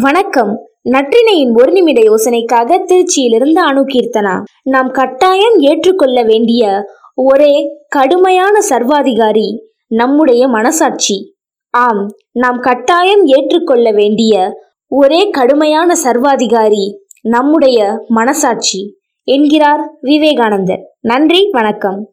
வணக்கம். நற்றினையின் ஒரு நிமிட யோசனைக்காக திருச்சியிலிருந்து அணுகீர்த்தனா நாம் கட்டாயம் ஏற்றுக்கொள்ள வேண்டிய ஒரே கடுமையான சர்வாதிகாரி நம்முடைய மனசாட்சி. ஆம் நாம் கட்டாயம் ஏற்றுக்கொள்ள வேண்டிய ஒரே கடுமையான சர்வாதிகாரி நம்முடைய மனசாட்சி. என்கிறார் விவேகானந்தர். நன்றி வணக்கம்.